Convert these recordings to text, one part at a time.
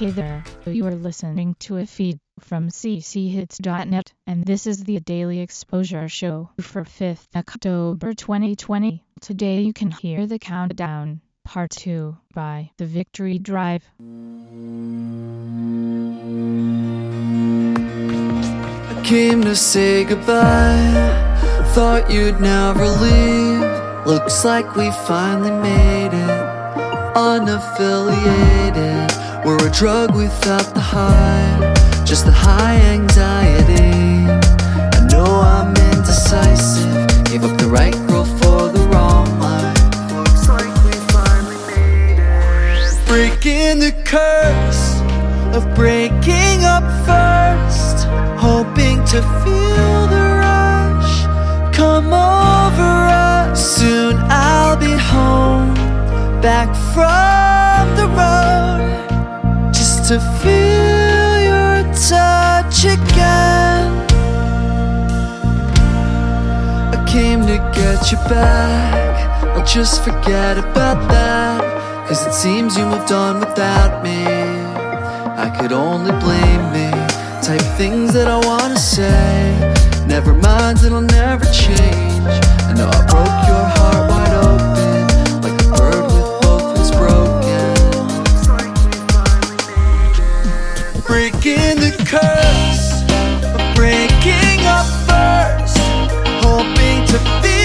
Hey there, you are listening to a feed from cchits.net, and this is the Daily Exposure Show for 5th October 2020. Today you can hear the countdown, part 2, by The Victory Drive. I came to say goodbye, thought you'd never leave. Looks like we finally made it, unaffiliated. We're a drug without the high, just the high anxiety. I know I'm indecisive, gave up the right girl for the wrong life. Looks like we finally made it. Breaking the curse of breaking up first, hoping to feel the rush come over us. Soon I'll be home, back from to feel your touch again. I came to get you back. I'll just forget about that. Cause it seems you moved on without me. I could only blame me. Type things that I wanna say. Never mind, it'll never change. I know I broke your heart breaking the curse. Breaking up first, hoping to feel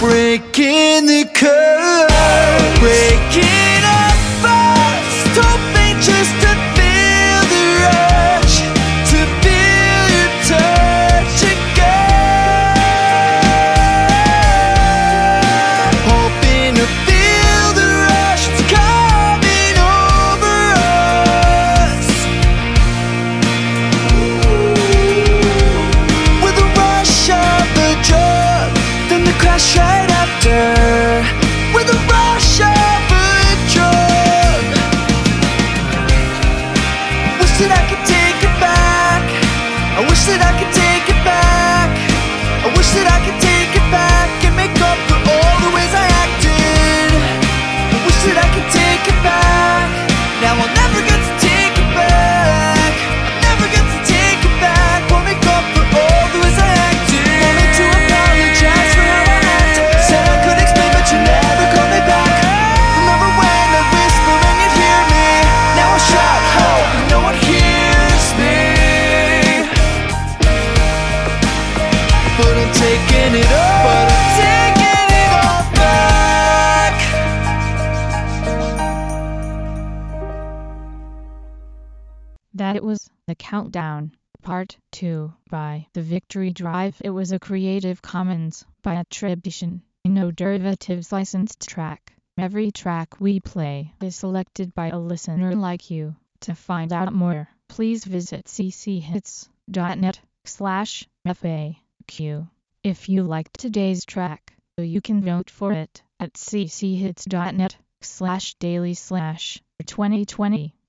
Breaking the curse, breaking With the rush of a. Wish that I could take it back. I wish that I could That it was the countdown, part 2, by The Victory Drive. It was a Creative Commons by attribution, no derivatives licensed track. Every track we play is selected by a listener like you. To find out more, please visit cchits.net slash FAQ. If you liked today's track, you can vote for it at cchits.net slash daily slash 2020